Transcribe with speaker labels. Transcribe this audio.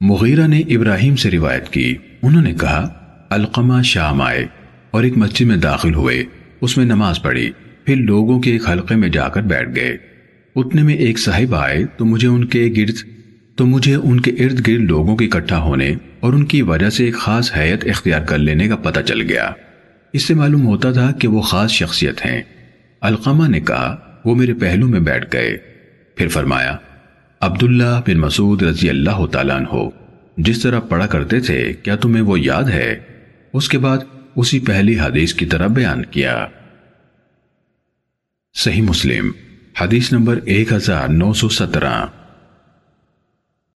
Speaker 1: مغیرہ نے ابراہیم سے روایت کی۔ انہوں نے کہا، القمہ شام آئے اور ایک مسجد میں داخل ہوئے۔ اس میں نماز پڑھی۔ پھر لوگوں کے ایک حلقے میں جا کر بیٹھ گئے۔ اتنے میں ایک صاحب آئے، تو مجھے ان کے گرد، تو مجھے ان کے ارد گرد لوگوں کے اکٹھا ہونے اور ان کی وجہ سے ایک خاص حیت اختیار کر لینے کا پتہ چل گیا۔ اس سے معلوم ہوتا تھا کہ وہ خاص شخصیت ہیں۔ القمہ نے کہا، وہ میرے پہلو میں بیٹھ گئے۔ پھر فرمایا عبداللہ بن مسعود رضی اللہ تعالیٰ عنہ، جس طرح پڑھا کرتے تھے، کیا تمہیں وہ یاد ہے؟ اس کے بعد اسی پہلی حدیث کی طرح بیان کیا۔ صحیح مسلم، حدیث نمبر ایک ہزار نو سو سترہ۔